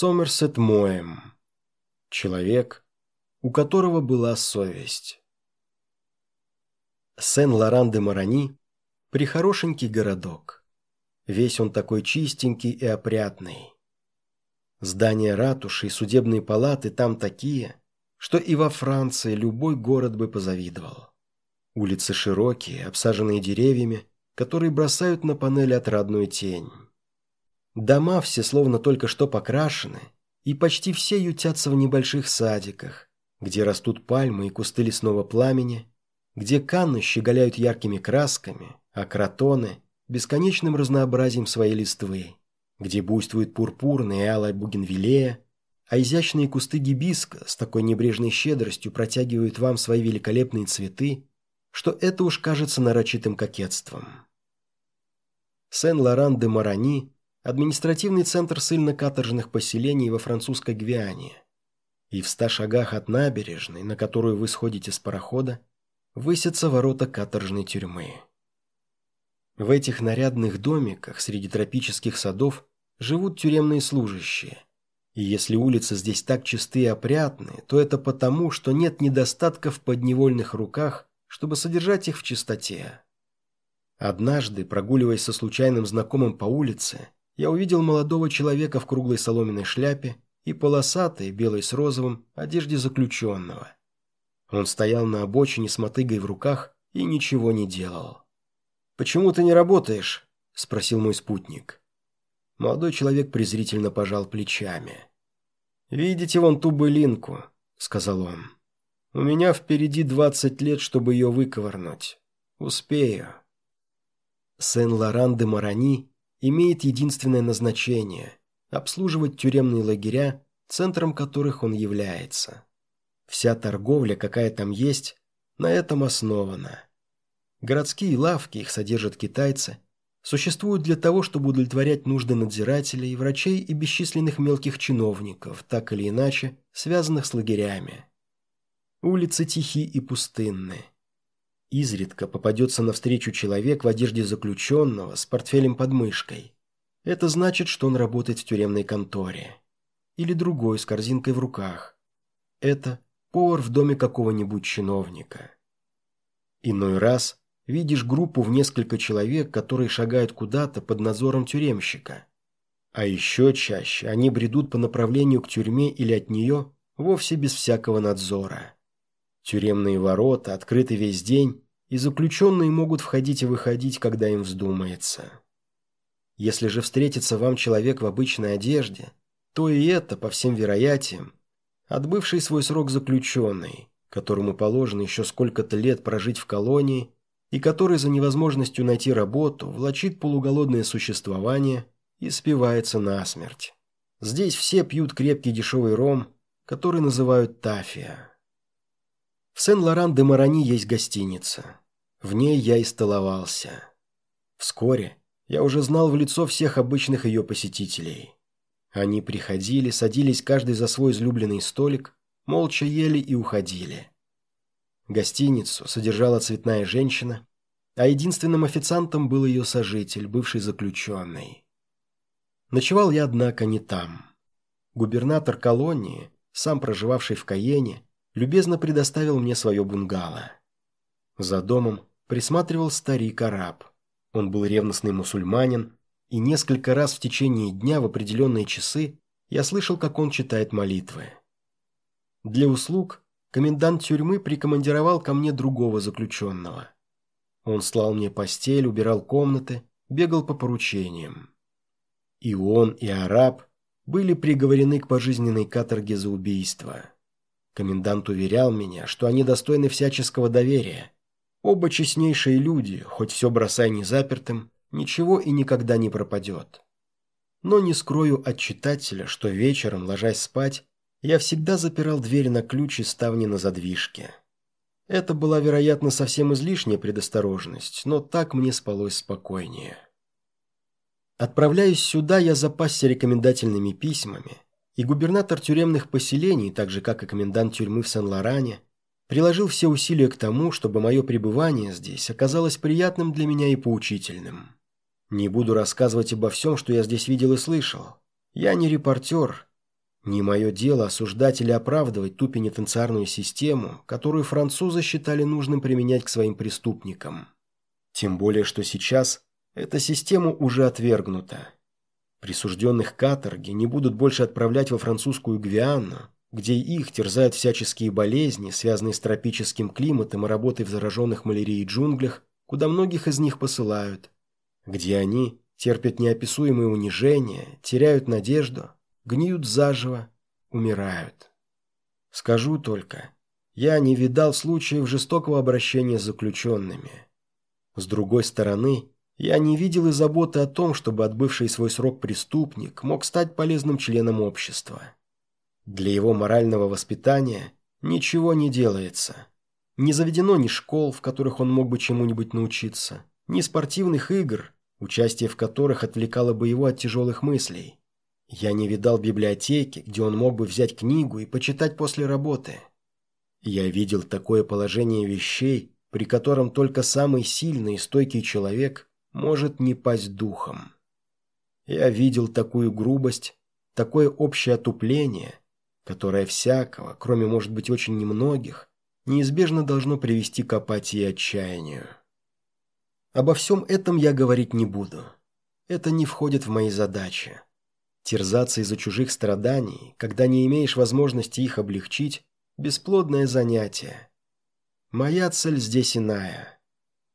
Сомерсет Моэм. Человек, у которого была совесть. Сен-Лоран-де-Марани – прихорошенький городок. Весь он такой чистенький и опрятный. Здания ратуши и судебные палаты там такие, что и во Франции любой город бы позавидовал. Улицы широкие, обсаженные деревьями, которые бросают на панель отрадную тень. Дома все словно только что покрашены, и почти все ютятся в небольших садиках, где растут пальмы и кусты лесного пламени, где канны щеголяют яркими красками, а кротоны – бесконечным разнообразием своей листвы, где буйствует пурпурная и алая бугенвилея, а изящные кусты гибиска с такой небрежной щедростью протягивают вам свои великолепные цветы, что это уж кажется нарочитым кокетством. Сен-Лоран-де-Марани – административный центр ссыльно-каторжных поселений во французской Гвиане. И в ста шагах от набережной, на которую вы сходите с парохода, высятся ворота каторжной тюрьмы. В этих нарядных домиках среди тропических садов живут тюремные служащие. И если улицы здесь так чисты и опрятны, то это потому, что нет недостатка в подневольных руках, чтобы содержать их в чистоте. Однажды, прогуливаясь со случайным знакомым по улице, я увидел молодого человека в круглой соломенной шляпе и полосатой, белой с розовым, одежде заключенного. Он стоял на обочине с мотыгой в руках и ничего не делал. «Почему ты не работаешь?» – спросил мой спутник. Молодой человек презрительно пожал плечами. «Видите вон ту былинку?» – сказал он. «У меня впереди двадцать лет, чтобы ее выковырнуть. Успею». Сен-Лоран-де-Марани имеет единственное назначение – обслуживать тюремные лагеря, центром которых он является. Вся торговля, какая там есть, на этом основана. Городские лавки, их содержат китайцы, существуют для того, чтобы удовлетворять нужды надзирателей, врачей и бесчисленных мелких чиновников, так или иначе, связанных с лагерями. Улицы тихи и пустынны. Изредка попадется навстречу человек в одежде заключенного с портфелем под мышкой. Это значит, что он работает в тюремной конторе. Или другой с корзинкой в руках. Это повар в доме какого-нибудь чиновника. Иной раз видишь группу в несколько человек, которые шагают куда-то под надзором тюремщика. А еще чаще они бредут по направлению к тюрьме или от нее вовсе без всякого надзора. Тюремные ворота открыты весь день, и заключенные могут входить и выходить, когда им вздумается. Если же встретится вам человек в обычной одежде, то и это, по всем вероятиям, отбывший свой срок заключенный, которому положено еще сколько-то лет прожить в колонии и который за невозможностью найти работу влачит полуголодное существование и спивается насмерть. Здесь все пьют крепкий дешевый ром, который называют тафия. В Сен-Лоран-де-Марани есть гостиница. В ней я и столовался. Вскоре я уже знал в лицо всех обычных ее посетителей. Они приходили, садились каждый за свой излюбленный столик, молча ели и уходили. Гостиницу содержала цветная женщина, а единственным официантом был ее сожитель, бывший заключенный. Ночевал я, однако, не там. Губернатор колонии, сам проживавший в Каене, любезно предоставил мне свое бунгало. За домом присматривал старик-араб. Он был ревностный мусульманин, и несколько раз в течение дня в определенные часы я слышал, как он читает молитвы. Для услуг комендант тюрьмы прикомандировал ко мне другого заключенного. Он слал мне постель, убирал комнаты, бегал по поручениям. И он, и араб были приговорены к пожизненной каторге за убийство. Комендант уверял меня, что они достойны всяческого доверия. Оба честнейшие люди, хоть все бросай незапертым, ничего и никогда не пропадет. Но не скрою от читателя, что вечером, ложась спать, я всегда запирал дверь на ключ и ставни на задвижке. Это была, вероятно, совсем излишняя предосторожность, но так мне спалось спокойнее. Отправляясь сюда, я запасся рекомендательными письмами, и губернатор тюремных поселений, так же как и комендант тюрьмы в Сен-Лоране, приложил все усилия к тому, чтобы мое пребывание здесь оказалось приятным для меня и поучительным. Не буду рассказывать обо всем, что я здесь видел и слышал. Я не репортер, Не мое дело осуждать или оправдывать ту пенитенциарную систему, которую французы считали нужным применять к своим преступникам. Тем более, что сейчас эта система уже отвергнута. Присужденных каторги не будут больше отправлять во французскую Гвиану, где их терзают всяческие болезни, связанные с тропическим климатом и работой в зараженных малярией джунглях, куда многих из них посылают, где они терпят неописуемые унижения, теряют надежду, гниют заживо, умирают. Скажу только, я не видал случаев жестокого обращения с заключенными. С другой стороны, я не видел и заботы о том, чтобы отбывший свой срок преступник мог стать полезным членом общества. Для его морального воспитания ничего не делается. Не заведено ни школ, в которых он мог бы чему-нибудь научиться, ни спортивных игр, участие в которых отвлекало бы его от тяжелых мыслей. Я не видал библиотеки, где он мог бы взять книгу и почитать после работы. Я видел такое положение вещей, при котором только самый сильный и стойкий человек может не пасть духом. Я видел такую грубость, такое общее отупление – которое всякого, кроме, может быть, очень немногих, неизбежно должно привести к апатии и отчаянию. Обо всем этом я говорить не буду. Это не входит в мои задачи. Терзаться из-за чужих страданий, когда не имеешь возможности их облегчить, бесплодное занятие. Моя цель здесь иная.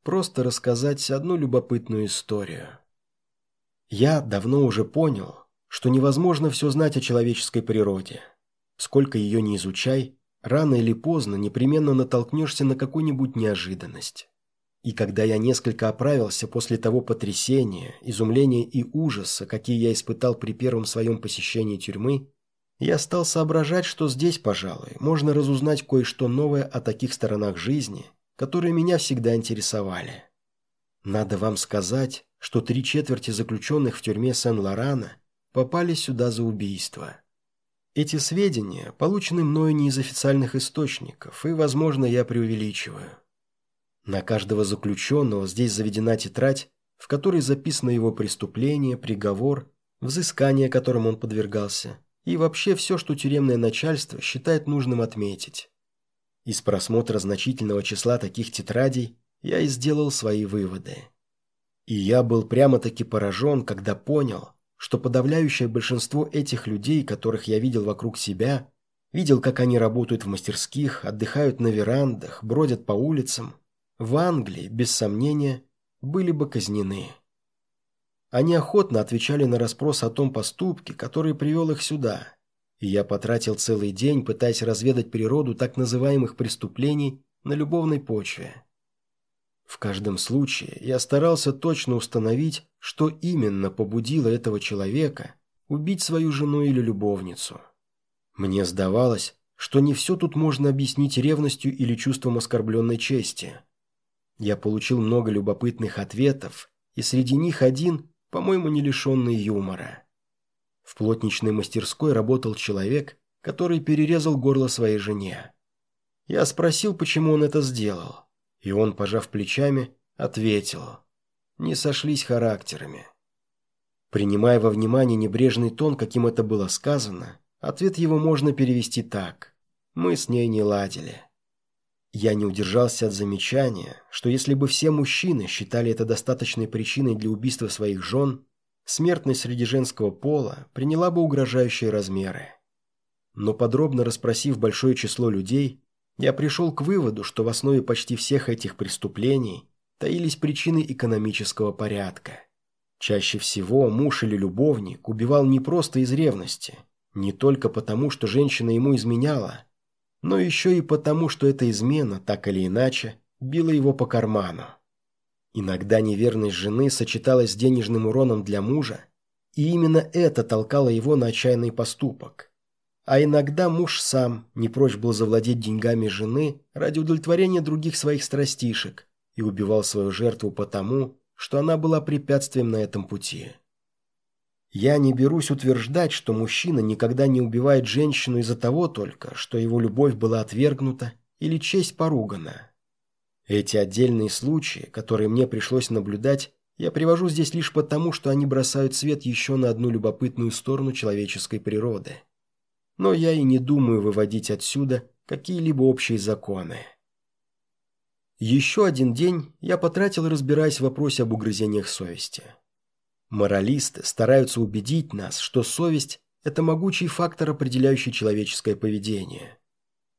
Просто рассказать одну любопытную историю. Я давно уже понял, что невозможно все знать о человеческой природе – Сколько ее не изучай, рано или поздно непременно натолкнешься на какую-нибудь неожиданность. И когда я несколько оправился после того потрясения, изумления и ужаса, какие я испытал при первом своем посещении тюрьмы, я стал соображать, что здесь, пожалуй, можно разузнать кое-что новое о таких сторонах жизни, которые меня всегда интересовали. Надо вам сказать, что три четверти заключенных в тюрьме Сен-Лорана попали сюда за убийство. Эти сведения получены мною не из официальных источников, и, возможно, я преувеличиваю. На каждого заключенного здесь заведена тетрадь, в которой записано его преступление, приговор, взыскание, которым он подвергался, и вообще все, что тюремное начальство считает нужным отметить. Из просмотра значительного числа таких тетрадей я и сделал свои выводы. И я был прямо-таки поражен, когда понял, что подавляющее большинство этих людей, которых я видел вокруг себя, видел, как они работают в мастерских, отдыхают на верандах, бродят по улицам, в Англии, без сомнения, были бы казнены. Они охотно отвечали на расспрос о том поступке, который привел их сюда, и я потратил целый день, пытаясь разведать природу так называемых преступлений на любовной почве. В каждом случае я старался точно установить, что именно побудило этого человека убить свою жену или любовницу. Мне сдавалось, что не все тут можно объяснить ревностью или чувством оскорбленной чести. Я получил много любопытных ответов, и среди них один, по-моему, не лишенный юмора. В плотничной мастерской работал человек, который перерезал горло своей жене. Я спросил, почему он это сделал. И он, пожав плечами, ответил. Не сошлись характерами. Принимая во внимание небрежный тон, каким это было сказано, ответ его можно перевести так. Мы с ней не ладили. Я не удержался от замечания, что если бы все мужчины считали это достаточной причиной для убийства своих жен, смертность среди женского пола приняла бы угрожающие размеры. Но подробно расспросив большое число людей, я пришел к выводу, что в основе почти всех этих преступлений таились причины экономического порядка. Чаще всего муж или любовник убивал не просто из ревности, не только потому, что женщина ему изменяла, но еще и потому, что эта измена, так или иначе, била его по карману. Иногда неверность жены сочеталась с денежным уроном для мужа, и именно это толкало его на отчаянный поступок – а иногда муж сам не прочь был завладеть деньгами жены ради удовлетворения других своих страстишек и убивал свою жертву потому, что она была препятствием на этом пути. Я не берусь утверждать, что мужчина никогда не убивает женщину из-за того только, что его любовь была отвергнута или честь поругана. Эти отдельные случаи, которые мне пришлось наблюдать, я привожу здесь лишь потому, что они бросают свет еще на одну любопытную сторону человеческой природы – но я и не думаю выводить отсюда какие-либо общие законы. Еще один день я потратил, разбираясь в вопросе об угрызениях совести. Моралисты стараются убедить нас, что совесть – это могучий фактор, определяющий человеческое поведение.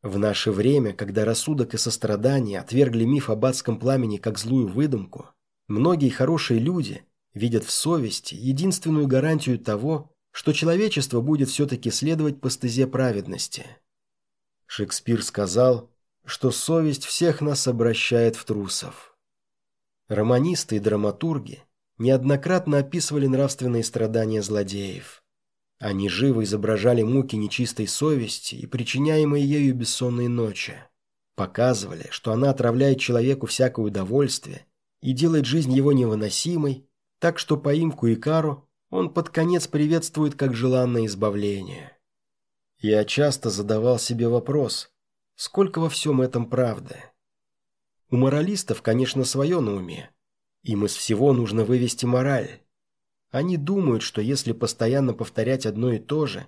В наше время, когда рассудок и сострадание отвергли миф об адском пламени как злую выдумку, многие хорошие люди видят в совести единственную гарантию того, что человечество будет все-таки следовать по стезе праведности. Шекспир сказал, что совесть всех нас обращает в трусов. Романисты и драматурги неоднократно описывали нравственные страдания злодеев. Они живо изображали муки нечистой совести и причиняемые ею бессонные ночи. Показывали, что она отравляет человеку всякое удовольствие и делает жизнь его невыносимой, так что поимку и кару он под конец приветствует как желанное избавление. Я часто задавал себе вопрос, сколько во всем этом правды? У моралистов, конечно, свое на уме. Им из всего нужно вывести мораль. Они думают, что если постоянно повторять одно и то же,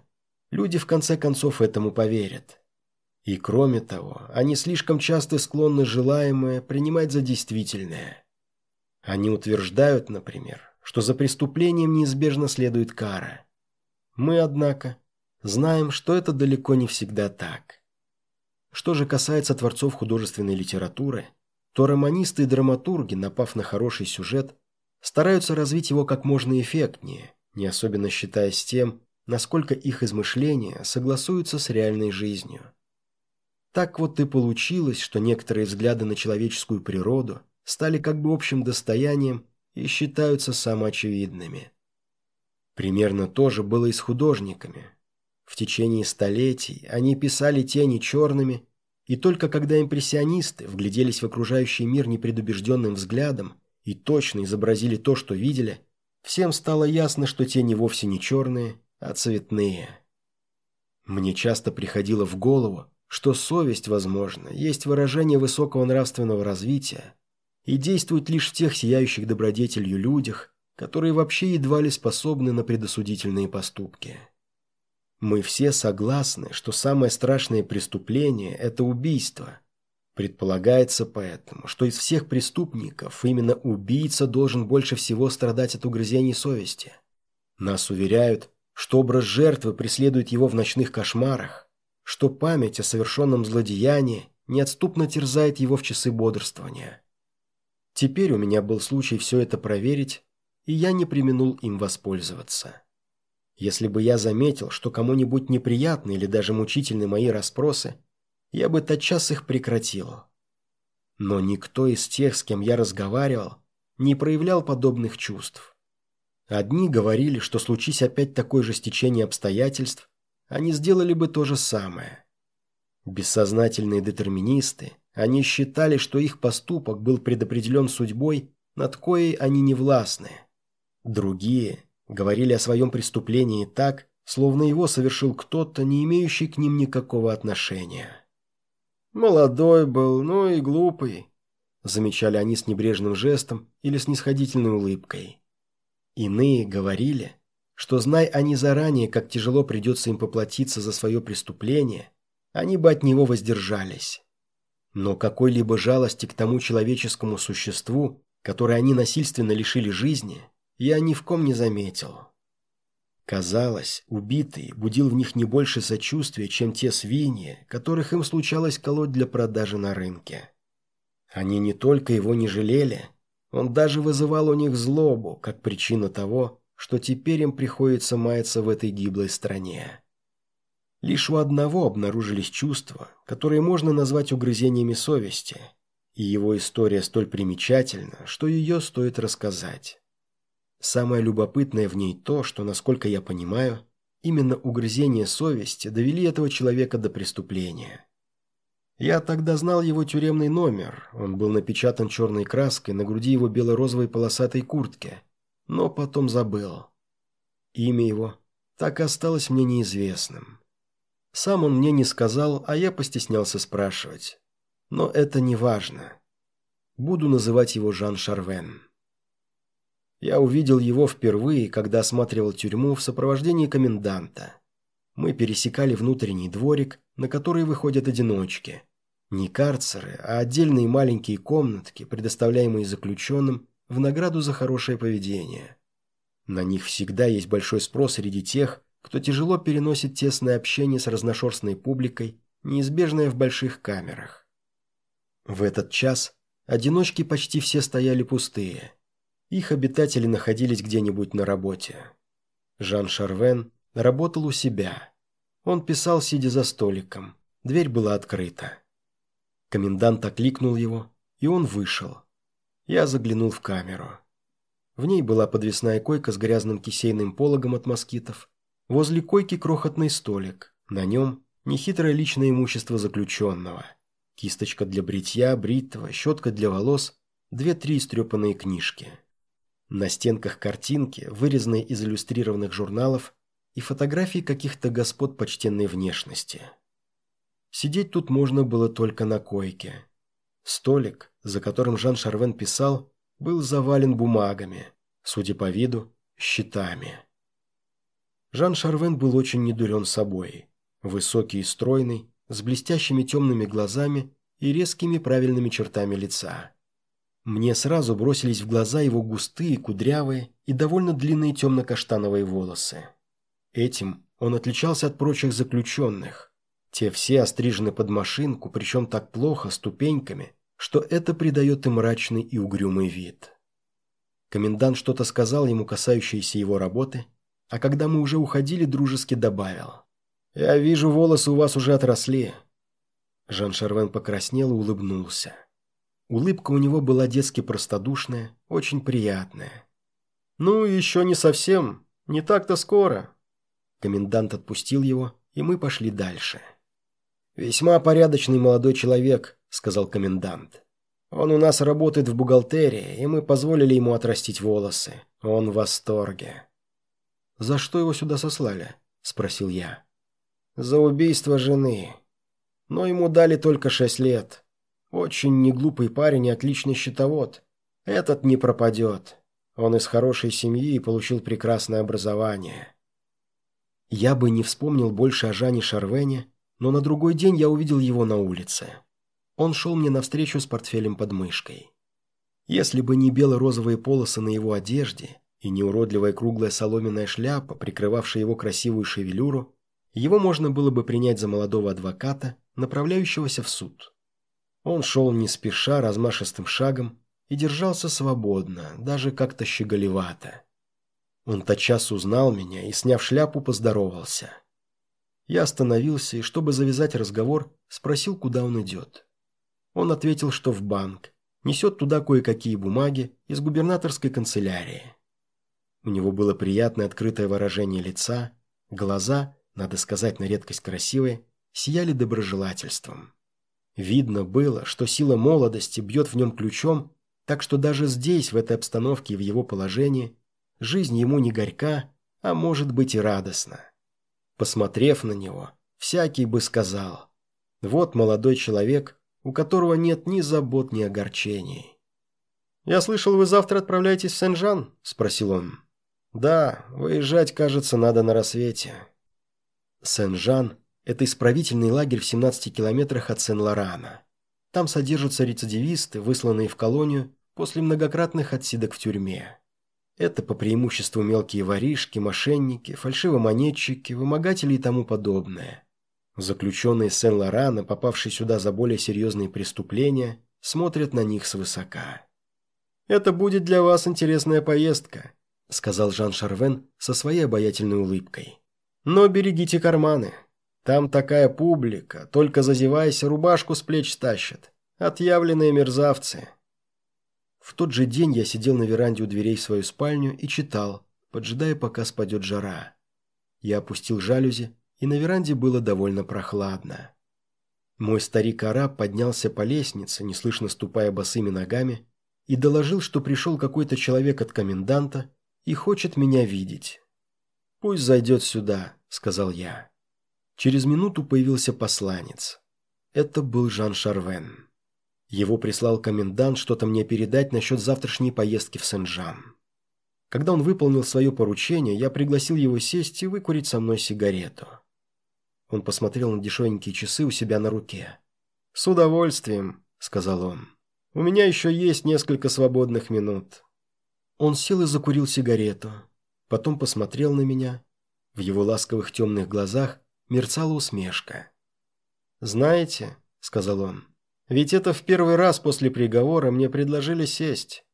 люди в конце концов этому поверят. И кроме того, они слишком часто склонны желаемое принимать за действительное. Они утверждают, например, что за преступлением неизбежно следует кара. Мы, однако, знаем, что это далеко не всегда так. Что же касается творцов художественной литературы, то романисты и драматурги, напав на хороший сюжет, стараются развить его как можно эффектнее, не особенно считаясь тем, насколько их измышления согласуются с реальной жизнью. Так вот и получилось, что некоторые взгляды на человеческую природу стали как бы общим достоянием и считаются самоочевидными. Примерно то же было и с художниками. В течение столетий они писали тени черными, и только когда импрессионисты вгляделись в окружающий мир непредубежденным взглядом и точно изобразили то, что видели, всем стало ясно, что тени вовсе не черные, а цветные. Мне часто приходило в голову, что совесть, возможно, есть выражение высокого нравственного развития, и действует лишь в тех сияющих добродетелью людях, которые вообще едва ли способны на предосудительные поступки. Мы все согласны, что самое страшное преступление – это убийство. Предполагается поэтому, что из всех преступников именно убийца должен больше всего страдать от угрызений совести. Нас уверяют, что образ жертвы преследует его в ночных кошмарах, что память о совершенном злодеянии неотступно терзает его в часы бодрствования. Теперь у меня был случай все это проверить, и я не применул им воспользоваться. Если бы я заметил, что кому-нибудь неприятны или даже мучительны мои расспросы, я бы тотчас их прекратил. Но никто из тех, с кем я разговаривал, не проявлял подобных чувств. Одни говорили, что случись опять такое же стечение обстоятельств, они сделали бы то же самое. Бессознательные детерминисты – они считали, что их поступок был предопределен судьбой, над коей они не властны. Другие говорили о своем преступлении так, словно его совершил кто-то, не имеющий к ним никакого отношения. «Молодой был, ну и глупый», – замечали они с небрежным жестом или снисходительной улыбкой. Иные говорили, что, знай они заранее, как тяжело придется им поплатиться за свое преступление, они бы от него воздержались. Но какой-либо жалости к тому человеческому существу, которое они насильственно лишили жизни, я ни в ком не заметил. Казалось, убитый будил в них не больше сочувствия, чем те свиньи, которых им случалось колоть для продажи на рынке. Они не только его не жалели, он даже вызывал у них злобу, как причина того, что теперь им приходится маяться в этой гиблой стране. Лишь у одного обнаружились чувства, которые можно назвать угрызениями совести, и его история столь примечательна, что ее стоит рассказать. Самое любопытное в ней то, что, насколько я понимаю, именно угрызения совести довели этого человека до преступления. Я тогда знал его тюремный номер, он был напечатан черной краской на груди его бело-розовой полосатой куртки, но потом забыл. Имя его так и осталось мне неизвестным. Сам он мне не сказал, а я постеснялся спрашивать. Но это не важно. Буду называть его Жан Шарвен. Я увидел его впервые, когда осматривал тюрьму в сопровождении коменданта. Мы пересекали внутренний дворик, на который выходят одиночки. Не карцеры, а отдельные маленькие комнатки, предоставляемые заключенным в награду за хорошее поведение. На них всегда есть большой спрос среди тех, кто тяжело переносит тесное общение с разношерстной публикой, неизбежное в больших камерах. В этот час одиночки почти все стояли пустые. Их обитатели находились где-нибудь на работе. Жан Шарвен работал у себя. Он писал, сидя за столиком. Дверь была открыта. Комендант окликнул его, и он вышел. Я заглянул в камеру. В ней была подвесная койка с грязным кисейным пологом от москитов. Возле койки крохотный столик. На нем нехитрое личное имущество заключенного. Кисточка для бритья, бритва, щетка для волос, две-три истрепанные книжки. На стенках картинки, вырезанные из иллюстрированных журналов, и фотографии каких-то господ почтенной внешности. Сидеть тут можно было только на койке. Столик, за которым Жан Шарвен писал, был завален бумагами, судя по виду, счетами. Жан Шарвен был очень недурен собой. Высокий и стройный, с блестящими темными глазами и резкими правильными чертами лица. Мне сразу бросились в глаза его густые, кудрявые и довольно длинные темно-каштановые волосы. Этим он отличался от прочих заключенных. Те все острижены под машинку, причем так плохо, ступеньками, что это придает им мрачный и угрюмый вид. Комендант что-то сказал ему, касающееся его работы, а когда мы уже уходили, дружески добавил. «Я вижу, волосы у вас уже отросли». Жан Шарвен покраснел и улыбнулся. Улыбка у него была детски простодушная, очень приятная. «Ну, еще не совсем. Не так-то скоро». Комендант отпустил его, и мы пошли дальше. «Весьма порядочный молодой человек», — сказал комендант. «Он у нас работает в бухгалтерии, и мы позволили ему отрастить волосы. Он в восторге». «За что его сюда сослали?» — спросил я. «За убийство жены. Но ему дали только шесть лет. Очень неглупый парень и отличный счетовод. Этот не пропадет. Он из хорошей семьи и получил прекрасное образование. Я бы не вспомнил больше о Жане Шарвене, но на другой день я увидел его на улице. Он шел мне навстречу с портфелем под мышкой. Если бы не бело-розовые полосы на его одежде и не уродливая круглая соломенная шляпа, прикрывавшая его красивую шевелюру, его можно было бы принять за молодого адвоката, направляющегося в суд. Он шел не спеша, размашистым шагом и держался свободно, даже как-то щеголевато. Он тотчас узнал меня и, сняв шляпу, поздоровался. Я остановился и, чтобы завязать разговор, спросил, куда он идет. Он ответил, что в банк, несет туда кое-какие бумаги из губернаторской канцелярии. У него было приятное открытое выражение лица, глаза, надо сказать, на редкость красивые, сияли доброжелательством. Видно было, что сила молодости бьет в нем ключом, так что даже здесь, в этой обстановке и в его положении, жизнь ему не горька, а может быть и радостна. Посмотрев на него, всякий бы сказал, вот молодой человек, у которого нет ни забот, ни огорчений. «Я слышал, вы завтра отправляетесь в Сен-Жан?» – спросил он. «Да, выезжать, кажется, надо на рассвете». Сен-Жан это исправительный лагерь в 17 километрах от Сен-Лорана. Там содержатся рецидивисты, высланные в колонию после многократных отсидок в тюрьме. Это по преимуществу мелкие воришки, мошенники, фальшивомонетчики, вымогатели и тому подобное. Заключенные Сен-Лорана, попавшие сюда за более серьезные преступления, смотрят на них свысока. «Это будет для вас интересная поездка», — сказал Жан Шарвен со своей обаятельной улыбкой. «Но берегите карманы. Там такая публика, только зазевайся, рубашку с плеч стащат. Отъявленные мерзавцы. В тот же день я сидел на веранде у дверей в свою спальню и читал, поджидая, пока спадет жара. Я опустил жалюзи, и на веранде было довольно прохладно. Мой старик-араб поднялся по лестнице, неслышно ступая босыми ногами, и доложил, что пришел какой-то человек от коменданта и хочет меня видеть. «Пусть зайдет сюда», — сказал я. Через минуту появился посланец. Это был Жан Шарвен. Его прислал комендант что-то мне передать насчет завтрашней поездки в Сен-Жан. Когда он выполнил свое поручение, я пригласил его сесть и выкурить со мной сигарету. Он посмотрел на дешевенькие часы у себя на руке. «С удовольствием», — сказал он. «У меня еще есть несколько свободных минут». Он сел и закурил сигарету. Потом посмотрел на меня. В его ласковых темных глазах мерцала усмешка. «Знаете», — сказал он, — «ведь это в первый раз после приговора мне предложили сесть».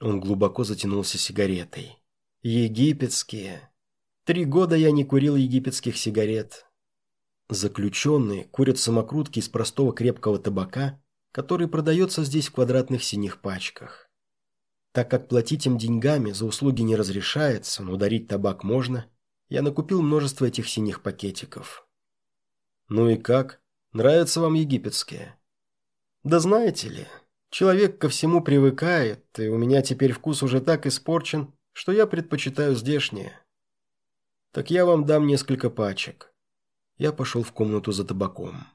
Он глубоко затянулся сигаретой. «Египетские. Три года я не курил египетских сигарет. Заключенные курят самокрутки из простого крепкого табака, который продается здесь в квадратных синих пачках. Так как платить им деньгами за услуги не разрешается, но дарить табак можно, я накупил множество этих синих пакетиков. Ну и как? Нравятся вам египетские? Да знаете ли, человек ко всему привыкает, и у меня теперь вкус уже так испорчен, что я предпочитаю здешние. Так я вам дам несколько пачек. Я пошел в комнату за табаком.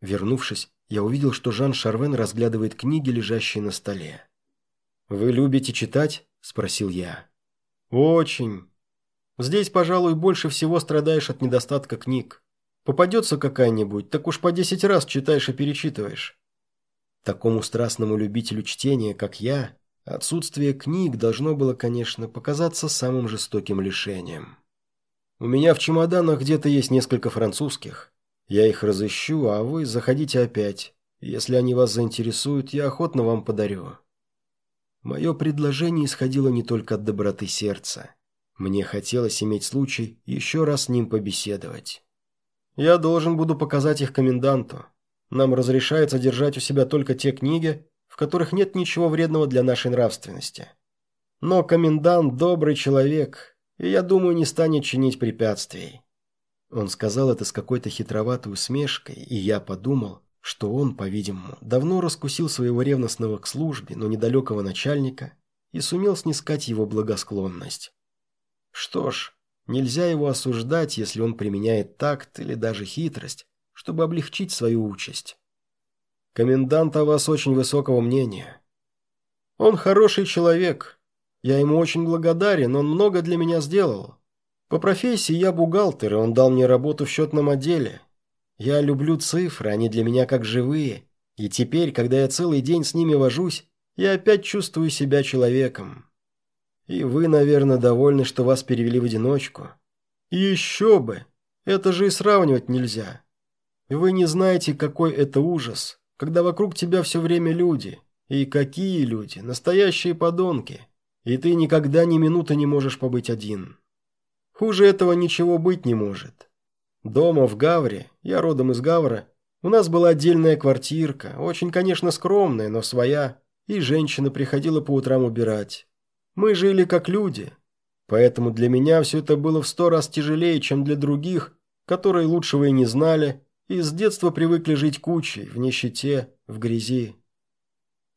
Вернувшись, я увидел, что Жан Шарвен разглядывает книги, лежащие на столе. «Вы любите читать?» – спросил я. «Очень. Здесь, пожалуй, больше всего страдаешь от недостатка книг. Попадется какая-нибудь, так уж по десять раз читаешь и перечитываешь. Такому страстному любителю чтения, как я, отсутствие книг должно было, конечно, показаться самым жестоким лишением». У меня в чемоданах где-то есть несколько французских. Я их разыщу, а вы заходите опять. Если они вас заинтересуют, я охотно вам подарю». Мое предложение исходило не только от доброты сердца. Мне хотелось иметь случай еще раз с ним побеседовать. «Я должен буду показать их коменданту. Нам разрешается держать у себя только те книги, в которых нет ничего вредного для нашей нравственности. Но комендант добрый человек, и я думаю, не станет чинить препятствий». Он сказал это с какой-то хитроватой усмешкой, и я подумал, что он, по-видимому, давно раскусил своего ревностного к службе, но недалекого начальника и сумел снискать его благосклонность. Что ж, нельзя его осуждать, если он применяет такт или даже хитрость, чтобы облегчить свою участь. Комендант о вас очень высокого мнения. Он хороший человек, я ему очень благодарен, он много для меня сделал. По профессии я бухгалтер, и он дал мне работу в счетном отделе. Я люблю цифры, они для меня как живые. И теперь, когда я целый день с ними вожусь, я опять чувствую себя человеком. И вы, наверное, довольны, что вас перевели в одиночку. еще бы! Это же и сравнивать нельзя. Вы не знаете, какой это ужас, когда вокруг тебя все время люди. И какие люди, настоящие подонки и ты никогда ни минуты не можешь побыть один. Хуже этого ничего быть не может. Дома в Гавре, я родом из Гавра, у нас была отдельная квартирка, очень, конечно, скромная, но своя, и женщина приходила по утрам убирать. Мы жили как люди, поэтому для меня все это было в сто раз тяжелее, чем для других, которые лучшего и не знали, и с детства привыкли жить кучей, в нищете, в грязи.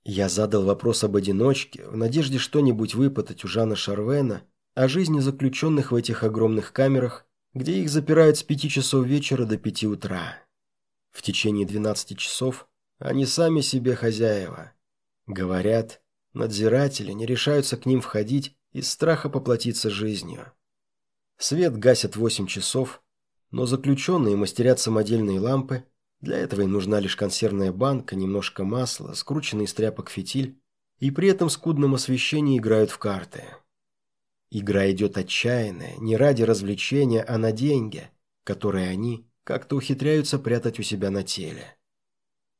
Я задал вопрос об одиночке, в надежде что-нибудь выпытать у Жана Шарвена о жизни заключенных в этих огромных камерах, где их запирают с пяти часов вечера до пяти утра. В течение двенадцати часов они сами себе хозяева. Говорят, надзиратели не решаются к ним входить из страха поплатиться жизнью. Свет гасят восемь часов, но заключенные мастерят самодельные лампы для этого им нужна лишь консервная банка, немножко масла, скрученный из тряпок фитиль, и при этом скудном освещении играют в карты. Игра идет отчаянная, не ради развлечения, а на деньги, которые они как-то ухитряются прятать у себя на теле.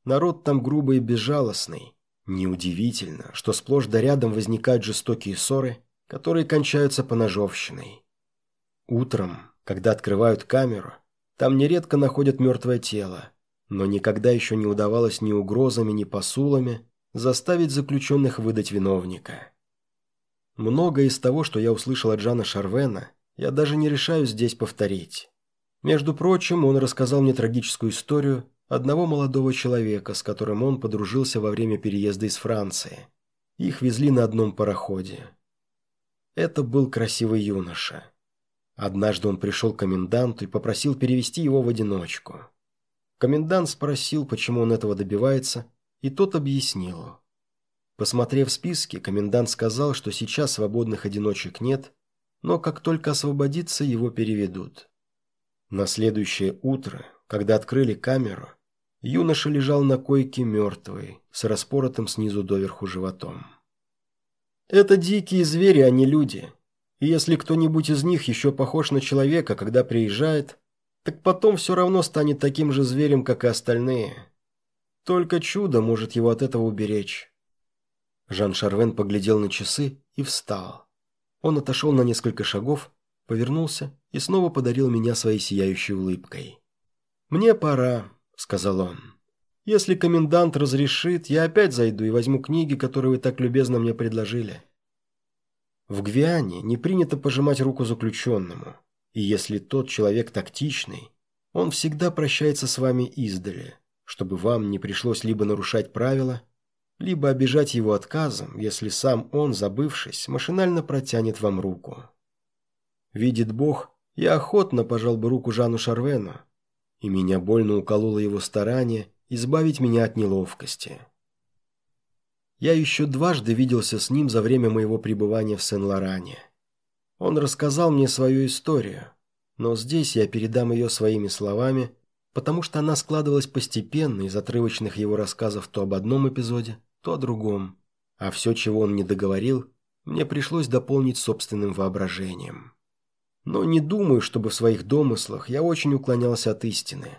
Народ там грубый и безжалостный. Неудивительно, что сплошь да рядом возникают жестокие ссоры, которые кончаются поножовщиной. Утром, когда открывают камеру, там нередко находят мертвое тело, но никогда еще не удавалось ни угрозами, ни посулами заставить заключенных выдать виновника. Многое из того, что я услышал от Жана Шарвена, я даже не решаюсь здесь повторить. Между прочим, он рассказал мне трагическую историю одного молодого человека, с которым он подружился во время переезда из Франции. Их везли на одном пароходе. Это был красивый юноша. Однажды он пришел к коменданту и попросил перевести его в одиночку. Комендант спросил, почему он этого добивается, и тот объяснил. Посмотрев списки, комендант сказал, что сейчас свободных одиночек нет, но как только освободится, его переведут. На следующее утро, когда открыли камеру, юноша лежал на койке мертвый, с распоротым снизу доверху животом. Это дикие звери, а не люди. И если кто-нибудь из них еще похож на человека, когда приезжает, так потом все равно станет таким же зверем, как и остальные. Только чудо может его от этого уберечь. Жан Шарвен поглядел на часы и встал. Он отошел на несколько шагов, повернулся и снова подарил меня своей сияющей улыбкой. «Мне пора», — сказал он. «Если комендант разрешит, я опять зайду и возьму книги, которые вы так любезно мне предложили». В Гвиане не принято пожимать руку заключенному, и если тот человек тактичный, он всегда прощается с вами издали, чтобы вам не пришлось либо нарушать правила, либо обижать его отказом, если сам он, забывшись, машинально протянет вам руку. Видит Бог, я охотно пожал бы руку Жану Шарвену, и меня больно укололо его старание избавить меня от неловкости. Я еще дважды виделся с ним за время моего пребывания в Сен-Лоране. Он рассказал мне свою историю, но здесь я передам ее своими словами, потому что она складывалась постепенно из отрывочных его рассказов то об одном эпизоде, то о другом, а все, чего он не договорил, мне пришлось дополнить собственным воображением. Но не думаю, чтобы в своих домыслах я очень уклонялся от истины.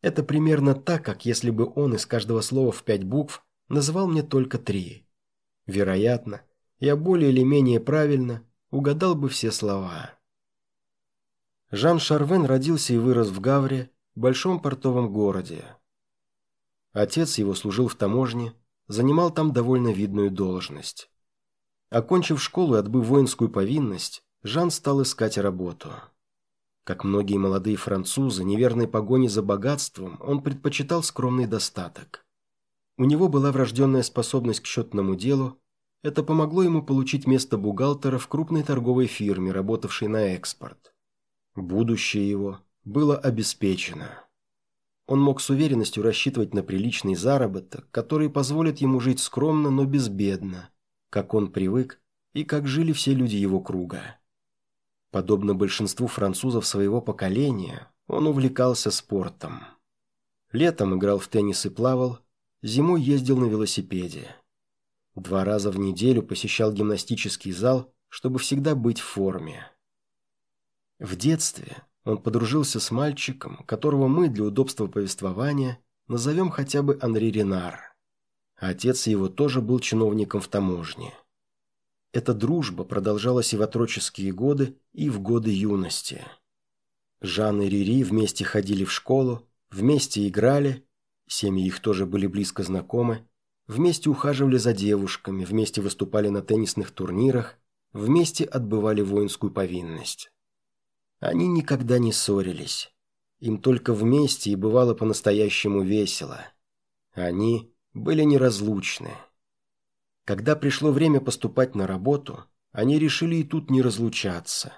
Это примерно так, как если бы он из каждого слова в пять букв называл мне только три. Вероятно, я более или менее правильно угадал бы все слова. Жан Шарвен родился и вырос в Гавре, большом портовом городе. Отец его служил в таможне, занимал там довольно видную должность. Окончив школу и отбыв воинскую повинность, Жан стал искать работу. Как многие молодые французы, неверной погони за богатством, он предпочитал скромный достаток. У него была врожденная способность к счетному делу, это помогло ему получить место бухгалтера в крупной торговой фирме, работавшей на экспорт. Будущее его было обеспечено. Он мог с уверенностью рассчитывать на приличный заработок, который позволит ему жить скромно, но безбедно, как он привык и как жили все люди его круга. Подобно большинству французов своего поколения, он увлекался спортом. Летом играл в теннис и плавал, Зимой ездил на велосипеде. Два раза в неделю посещал гимнастический зал, чтобы всегда быть в форме. В детстве он подружился с мальчиком, которого мы для удобства повествования назовем хотя бы Анри Ренар. Отец его тоже был чиновником в таможне. Эта дружба продолжалась и в отроческие годы, и в годы юности. Жан и Рири вместе ходили в школу, вместе играли Семьи их тоже были близко знакомы. Вместе ухаживали за девушками, вместе выступали на теннисных турнирах, вместе отбывали воинскую повинность. Они никогда не ссорились. Им только вместе и бывало по-настоящему весело. Они были неразлучны. Когда пришло время поступать на работу, они решили и тут не разлучаться.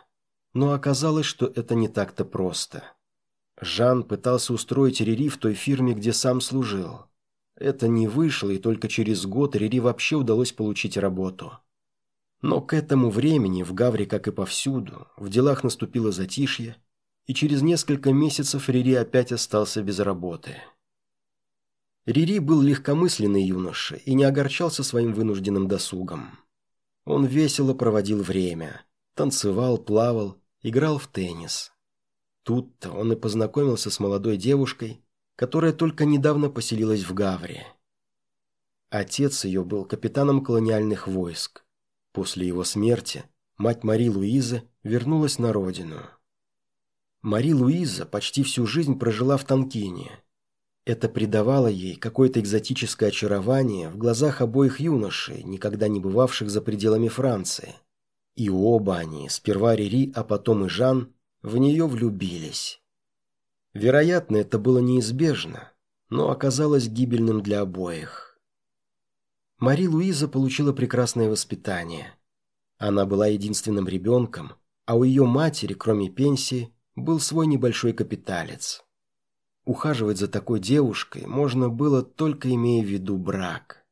Но оказалось, что это не так-то просто. Жан пытался устроить Рири в той фирме, где сам служил. Это не вышло, и только через год Рири вообще удалось получить работу. Но к этому времени в Гавре, как и повсюду, в делах наступило затишье, и через несколько месяцев Рири опять остался без работы. Рири был легкомысленный юноша и не огорчался своим вынужденным досугом. Он весело проводил время, танцевал, плавал, играл в теннис. Тут-то он и познакомился с молодой девушкой, которая только недавно поселилась в Гавре. Отец ее был капитаном колониальных войск. После его смерти мать Мари Луизы вернулась на родину. Мари Луиза почти всю жизнь прожила в Танкине. Это придавало ей какое-то экзотическое очарование в глазах обоих юношей, никогда не бывавших за пределами Франции. И оба они, сперва Рири, а потом и Жан, в нее влюбились. Вероятно, это было неизбежно, но оказалось гибельным для обоих. Мари Луиза получила прекрасное воспитание. Она была единственным ребенком, а у ее матери, кроме пенсии, был свой небольшой капиталец. Ухаживать за такой девушкой можно было, только имея в виду брак.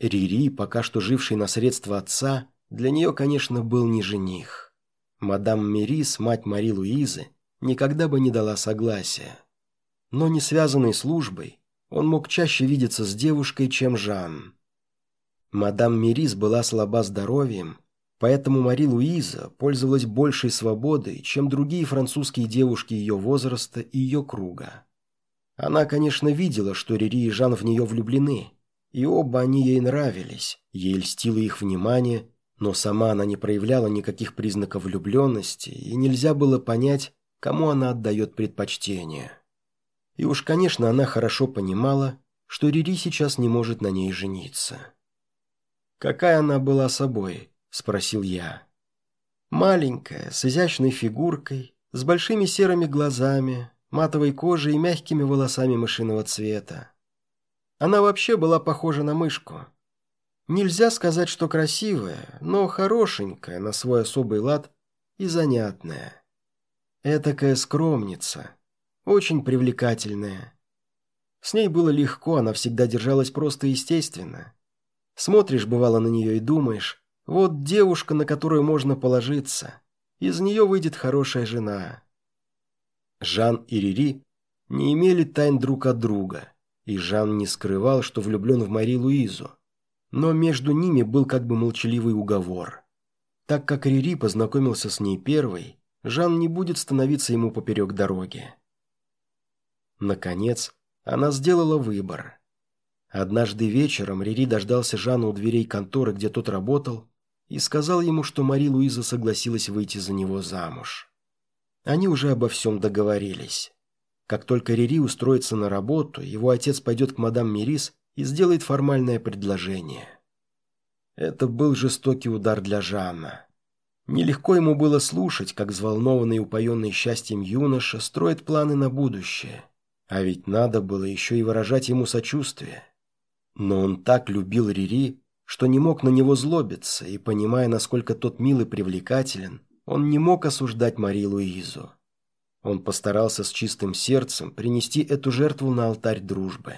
Рири, пока что живший на средства отца, для нее, конечно, был не жених. Мадам Мерис, мать Мари Луизы, никогда бы не дала согласия. Но не связанный службой, он мог чаще видеться с девушкой, чем Жан. Мадам Мирис была слаба здоровьем, поэтому Мари Луиза пользовалась большей свободой, чем другие французские девушки ее возраста и ее круга. Она, конечно, видела, что Рири и Жан в нее влюблены, и оба они ей нравились, ей льстило их внимание, но сама она не проявляла никаких признаков влюбленности, и нельзя было понять, кому она отдает предпочтение. И уж, конечно, она хорошо понимала, что Рири сейчас не может на ней жениться. «Какая она была собой?» – спросил я. «Маленькая, с изящной фигуркой, с большими серыми глазами, матовой кожей и мягкими волосами мышиного цвета. Она вообще была похожа на мышку. Нельзя сказать, что красивая, но хорошенькая на свой особый лад и занятная. Этакая скромница, очень привлекательная. С ней было легко, она всегда держалась просто естественно. Смотришь, бывало, на нее и думаешь, вот девушка, на которую можно положиться. Из нее выйдет хорошая жена. Жан и Рири не имели тайн друг от друга, и Жан не скрывал, что влюблен в Мари Луизу. Но между ними был как бы молчаливый уговор. Так как Рири познакомился с ней первой, Жан не будет становиться ему поперек дороги. Наконец, она сделала выбор. Однажды вечером Рири дождался Жана у дверей конторы, где тот работал, и сказал ему, что Мари Луиза согласилась выйти за него замуж. Они уже обо всем договорились. Как только Рири устроится на работу, его отец пойдет к мадам Мирис и сделает формальное предложение. Это был жестокий удар для Жанна. Нелегко ему было слушать, как взволнованный и упоенный счастьем юноша строит планы на будущее. А ведь надо было еще и выражать ему сочувствие. Но он так любил Рири, что не мог на него злобиться, и, понимая, насколько тот мил и привлекателен, он не мог осуждать Мари Луизу. Он постарался с чистым сердцем принести эту жертву на алтарь дружбы.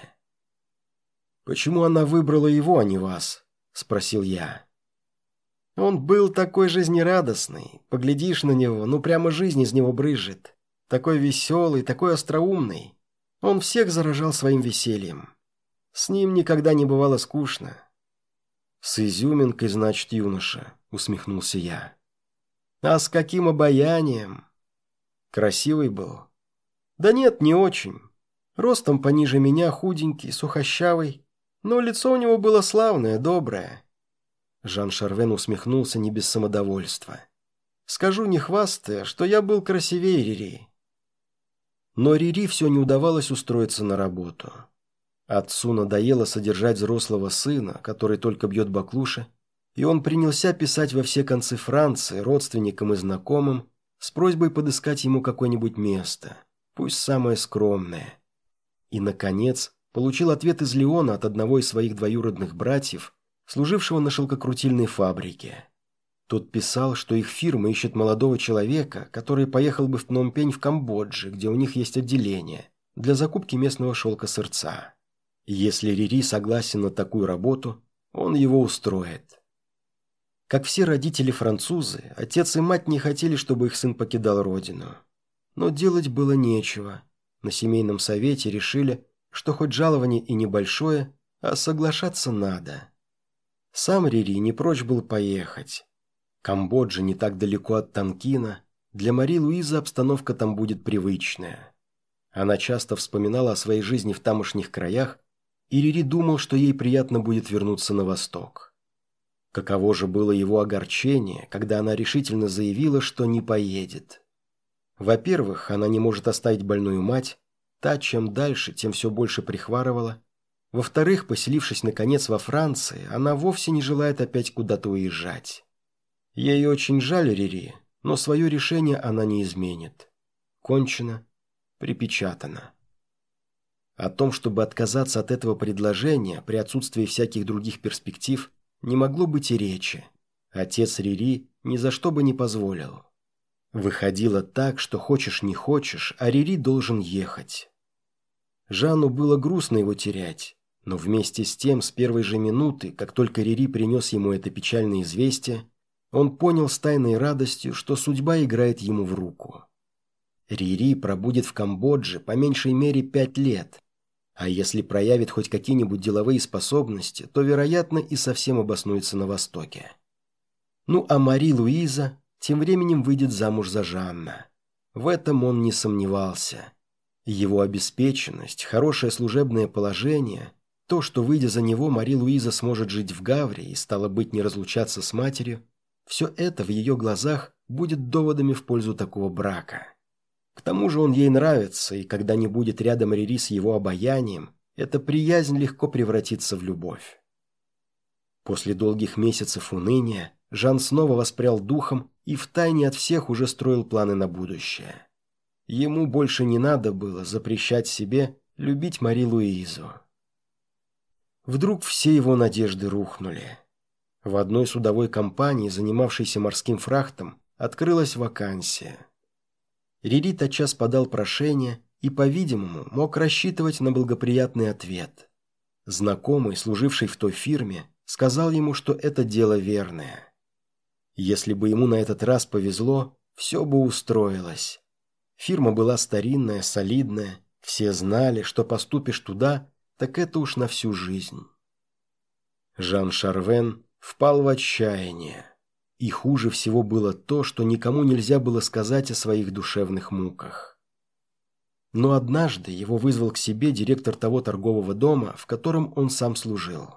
«Почему она выбрала его, а не вас?» – спросил я. Он был такой жизнерадостный. Поглядишь на него, ну прямо жизнь из него брызжет. Такой веселый, такой остроумный. Он всех заражал своим весельем. С ним никогда не бывало скучно. «С изюминкой, значит, юноша», — усмехнулся я. А с каким обаянием? Красивый был? Да нет, не очень. Ростом пониже меня, худенький, сухощавый. Но лицо у него было славное, доброе. Жан Шарвен усмехнулся не без самодовольства. Скажу, не хвастая, что я был красивее Рири. Но Рири все не удавалось устроиться на работу. Отцу надоело содержать взрослого сына, который только бьет баклуши, и он принялся писать во все концы Франции родственникам и знакомым с просьбой подыскать ему какое-нибудь место, пусть самое скромное. И, наконец, получил ответ из Леона от одного из своих двоюродных братьев, служившего на шелкокрутильной фабрике. Тот писал, что их фирма ищет молодого человека, который поехал бы в Пномпень в Камбодже, где у них есть отделение, для закупки местного шелка-сырца. Если Рири согласен на такую работу, он его устроит. Как все родители-французы, отец и мать не хотели, чтобы их сын покидал родину. Но делать было нечего. На семейном совете решили, что хоть жалование и небольшое, а соглашаться надо. Сам Рири не прочь был поехать. Камбоджа не так далеко от Танкина, для Мари Луизы обстановка там будет привычная. Она часто вспоминала о своей жизни в тамошних краях, и Рири думал, что ей приятно будет вернуться на восток. Каково же было его огорчение, когда она решительно заявила, что не поедет. Во-первых, она не может оставить больную мать, та, чем дальше, тем все больше прихварывала. Во-вторых, поселившись наконец во Франции, она вовсе не желает опять куда-то уезжать. Ей очень жаль Рири, но свое решение она не изменит. Кончено, припечатано. О том, чтобы отказаться от этого предложения при отсутствии всяких других перспектив, не могло быть и речи. Отец Рири ни за что бы не позволил. Выходило так, что хочешь не хочешь, а Рири должен ехать. Жанну было грустно его терять, но вместе с тем, с первой же минуты, как только Рири принес ему это печальное известие, он понял с тайной радостью, что судьба играет ему в руку. Рири пробудет в Камбодже по меньшей мере пять лет. А если проявит хоть какие-нибудь деловые способности, то, вероятно, и совсем обоснуется на Востоке. Ну а Мари Луиза тем временем выйдет замуж за Жанна. В этом он не сомневался. Его обеспеченность, хорошее служебное положение, то, что, выйдя за него, Мари Луиза сможет жить в Гавре и, стало быть, не разлучаться с матерью, все это в ее глазах будет доводами в пользу такого брака. К тому же он ей нравится, и когда не будет рядом Рири с его обаянием, эта приязнь легко превратится в любовь. После долгих месяцев уныния Жан снова воспрял духом и втайне от всех уже строил планы на будущее. Ему больше не надо было запрещать себе любить Мари Луизу. Вдруг все его надежды рухнули. В одной судовой компании, занимавшейся морским фрахтом, открылась вакансия. Рири тотчас подал прошение и, по-видимому, мог рассчитывать на благоприятный ответ. Знакомый, служивший в той фирме, сказал ему, что это дело верное. Если бы ему на этот раз повезло, все бы устроилось. Фирма была старинная, солидная, все знали, что поступишь туда, так это уж на всю жизнь. Жан Шарвен впал в отчаяние. И хуже всего было то, что никому нельзя было сказать о своих душевных муках. Но однажды его вызвал к себе директор того торгового дома, в котором он сам служил.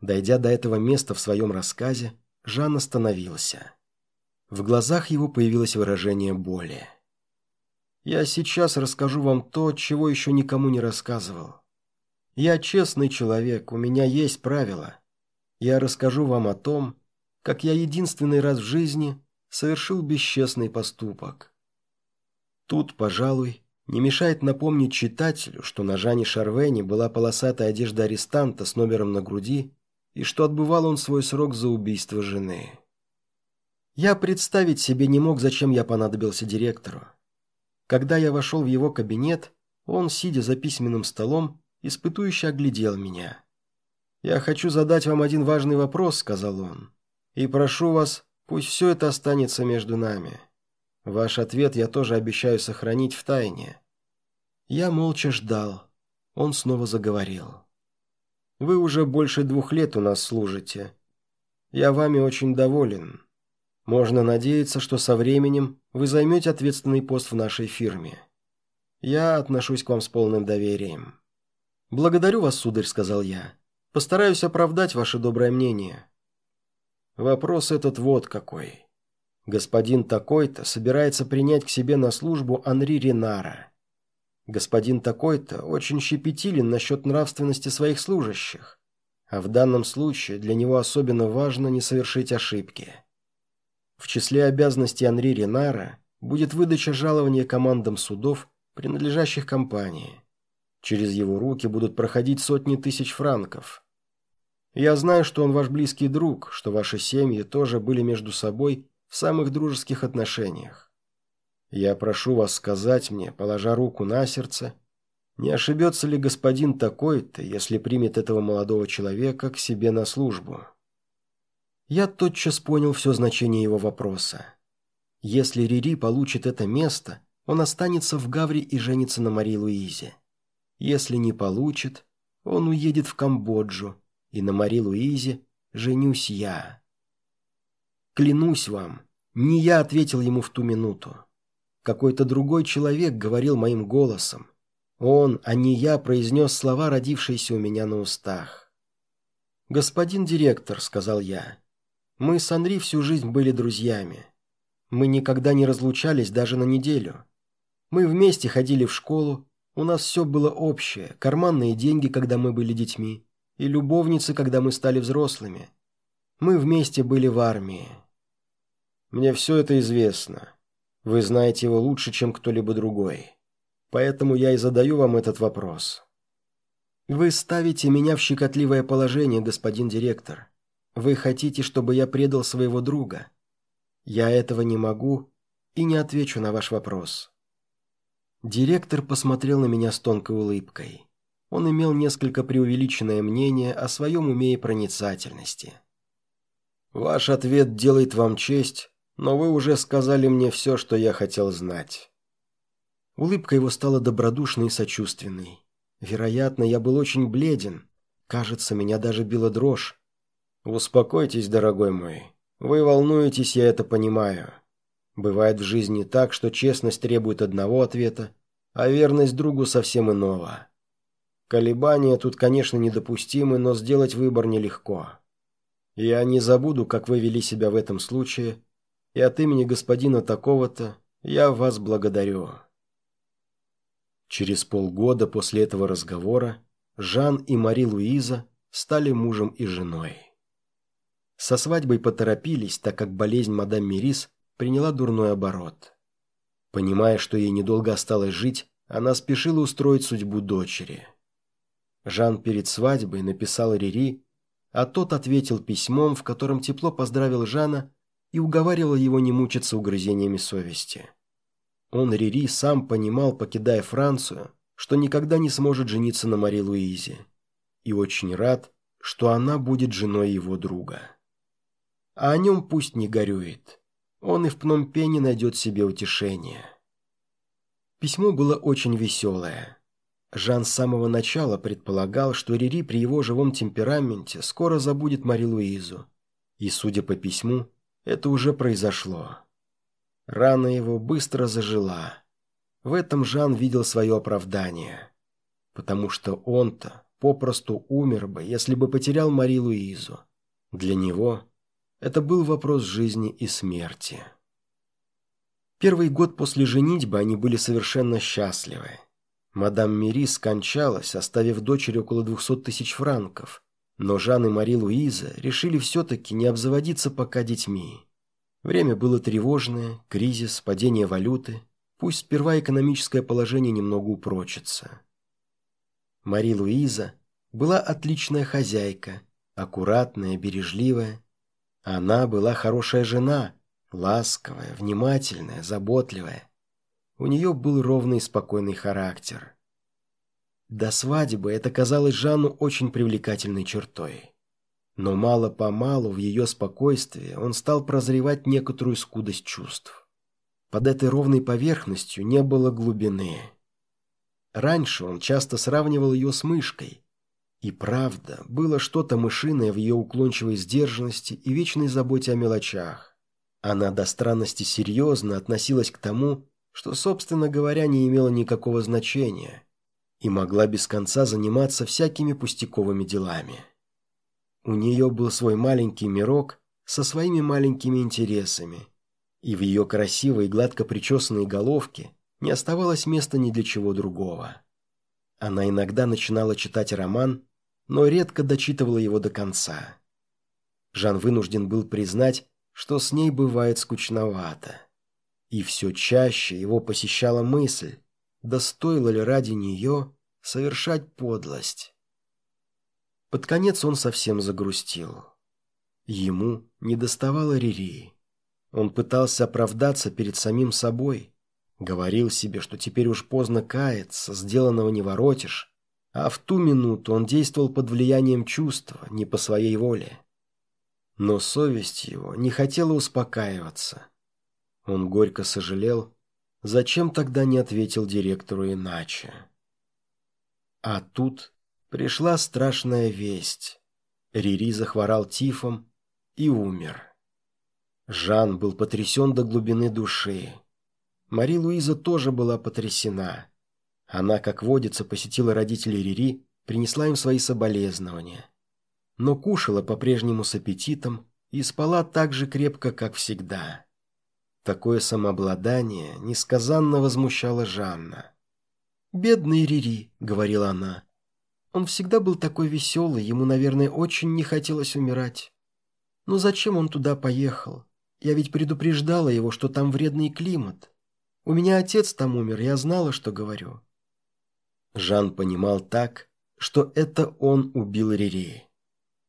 Дойдя до этого места в своем рассказе, Жан остановился. В глазах его появилось выражение боли. «Я сейчас расскажу вам то, чего еще никому не рассказывал. Я честный человек, у меня есть правила. Я расскажу вам о том, как я единственный раз в жизни совершил бесчестный поступок. Тут, пожалуй, не мешает напомнить читателю, что на Жане Шарвене была полосатая одежда арестанта с номером на груди и что отбывал он свой срок за убийство жены. Я представить себе не мог, зачем я понадобился директору. Когда я вошел в его кабинет, он, сидя за письменным столом, испытующе оглядел меня. «Я хочу задать вам один важный вопрос», — сказал он. «И прошу вас, пусть все это останется между нами. Ваш ответ я тоже обещаю сохранить в тайне». Я молча ждал. Он снова заговорил. «Вы уже больше двух лет у нас служите. Я вами очень доволен. Можно надеяться, что со временем вы займете ответственный пост в нашей фирме. Я отношусь к вам с полным доверием». «Благодарю вас, сударь», — сказал я. «Постараюсь оправдать ваше доброе мнение». Вопрос этот вот какой. Господин такой-то собирается принять к себе на службу Анри Ренара. Господин такой-то очень щепетилен насчет нравственности своих служащих, а в данном случае для него особенно важно не совершить ошибки. В числе обязанностей Анри Ренара будет выдача жалования командам судов, принадлежащих компании. Через его руки будут проходить сотни тысяч франков. Я знаю, что он ваш близкий друг, что ваши семьи тоже были между собой в самых дружеских отношениях. Я прошу вас сказать мне, положа руку на сердце, не ошибется ли господин такой-то, если примет этого молодого человека к себе на службу? Я тотчас понял все значение его вопроса. Если Рири получит это место, он останется в Гавре и женится на Марии Луизе. Если не получит, он уедет в Камбоджу, и на Мари Луизе женюсь я. Клянусь вам, не я ответил ему в ту минуту. Какой-то другой человек говорил моим голосом. Он, а не я, произнес слова, родившиеся у меня на устах. «Господин директор», — сказал я, — «мы с Анри всю жизнь были друзьями. Мы никогда не разлучались даже на неделю. Мы вместе ходили в школу, у нас все было общее, карманные деньги, когда мы были детьми, и любовницы, когда мы стали взрослыми. Мы вместе были в армии. Мне все это известно. Вы знаете его лучше, чем кто-либо другой. Поэтому я и задаю вам этот вопрос. Вы ставите меня в щекотливое положение, господин директор. Вы хотите, чтобы я предал своего друга. Я этого не могу и не отвечу на ваш вопрос. Директор посмотрел на меня с тонкой улыбкой. Он имел несколько преувеличенное мнение о своем уме и проницательности. «Ваш ответ делает вам честь, но вы уже сказали мне все, что я хотел знать. Улыбка его стала добродушной и сочувственной. Вероятно, я был очень бледен. Кажется, меня даже била дрожь. «Успокойтесь, дорогой мой. Вы волнуетесь, я это понимаю. Бывает в жизни так, что честность требует одного ответа, а верность другу совсем иного. Колебания тут, конечно, недопустимы, но сделать выбор нелегко. Я не забуду, как вы вели себя в этом случае, и от имени господина такого-то я вас благодарю». Через полгода после этого разговора Жан и Мари Луиза стали мужем и женой. Со свадьбой поторопились, так как болезнь мадам Мирис приняла дурной оборот. Понимая, что ей недолго осталось жить, она спешила устроить судьбу дочери. Жан перед свадьбой написал Рири, а тот ответил письмом, в котором тепло поздравил Жана и уговаривал его не мучиться угрызениями совести. Он, Рири, сам понимал, покидая Францию, что никогда не сможет жениться на Мари Луизе, и очень рад, что она будет женой его друга. А о нем пусть не горюет. Он и в Пномпене найдет себе утешение. Письмо было очень веселое. Жан с самого начала предполагал, что Рири при его живом темпераменте скоро забудет Мари Луизу. И, судя по письму, это уже произошло. Рана его быстро зажила. В этом Жан видел свое оправдание. Потому что он-то попросту умер бы, если бы потерял Мари Луизу. Для него это был вопрос жизни и смерти. Первый год после женитьбы они были совершенно счастливы. Мадам Мири скончалась, оставив дочери около двухсот тысяч франков, но Жан и Мари Луиза решили все-таки не обзаводиться пока детьми. Время было тревожное, кризис, падение валюты. Пусть сперва экономическое положение немного упрочится. Мари Луиза была отличная хозяйка, аккуратная, бережливая. Она была хорошая жена, ласковая, внимательная, заботливая. У нее был ровный спокойный характер. До свадьбы это казалось Жанну очень привлекательной чертой. Но мало-помалу в ее спокойствии он стал прозревать некоторую скудость чувств. Под этой ровной поверхностью не было глубины. Раньше он часто сравнивал ее с мышкой. И правда, было что-то мышиное в ее уклончивой сдержанности и вечной заботе о мелочах. Она до странности серьезно относилась к тому, что, собственно говоря, не имело никакого значения, и могла без конца заниматься всякими пустяковыми делами. У нее был свой маленький мирок со своими маленькими интересами, и в ее красивой и гладко причесанной головке не оставалось места ни для чего другого. Она иногда начинала читать роман, но редко дочитывала его до конца. Жан вынужден был признать, что с ней бывает скучновато. И все чаще его посещала мысль, да стоило ли ради нее совершать подлость. Под конец он совсем загрустил. Ему не доставало Рири. Он пытался оправдаться перед самим собой. Говорил себе, что теперь уж поздно каяться, сделанного не воротишь. А в ту минуту он действовал под влиянием чувства, не по своей воле. Но совесть его не хотела успокаиваться. Он горько сожалел, зачем тогда не ответил директору иначе. А тут Пришла страшная весть. Рири захворал тифом и умер. Жан был потрясен до глубины души. Мари Луиза тоже была потрясена. Она, как водится, посетила родителей Рири, принесла им свои соболезнования. Но кушала по-прежнему с аппетитом и спала так же крепко, как всегда. Такое самообладание несказанно возмущало Жанна. «Бедный Рири», — говорила она, он всегда был такой веселый, ему, наверное, очень не хотелось умирать. Но зачем он туда поехал? Я ведь предупреждала его, что там вредный климат. У меня отец там умер, я знала, что говорю. Жан понимал так, что это он убил Рири.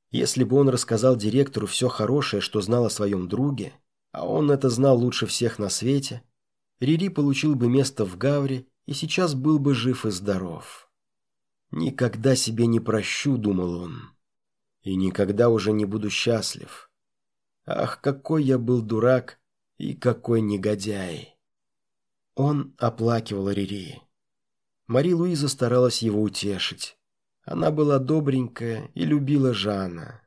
Если бы он рассказал директору все хорошее, что знал о своем друге, а он это знал лучше всех на свете, Рири получил бы место в Гавре и сейчас был бы жив и здоров. «Никогда себе не прощу», — думал он. «И никогда уже не буду счастлив. Ах, какой я был дурак и какой негодяй!» Он оплакивал Рири. Мари Луиза старалась его утешить. Она была добренькая и любила Жана.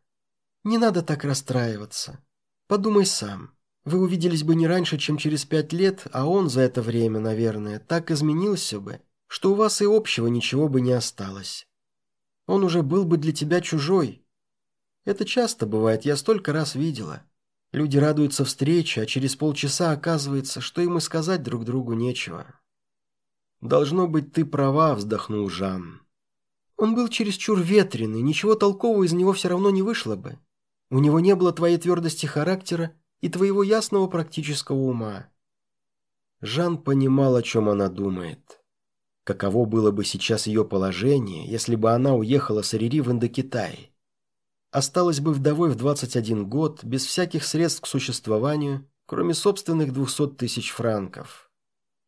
«Не надо так расстраиваться. Подумай сам. Вы увиделись бы не раньше, чем через пять лет, а он за это время, наверное, так изменился бы, что у вас и общего ничего бы не осталось. Он уже был бы для тебя чужой. Это часто бывает, я столько раз видела. Люди радуются встрече, а через полчаса оказывается, что им и сказать друг другу нечего. «Должно быть, ты права», — вздохнул Жан. «Он был чересчур ветреный, ничего толкового из него все равно не вышло бы. У него не было твоей твердости характера и твоего ясного практического ума». Жан понимал, о чем она думает. Каково было бы сейчас ее положение, если бы она уехала с Рири в Индокитай? Осталась бы вдовой в 21 год, без всяких средств к существованию, кроме собственных 200 тысяч франков.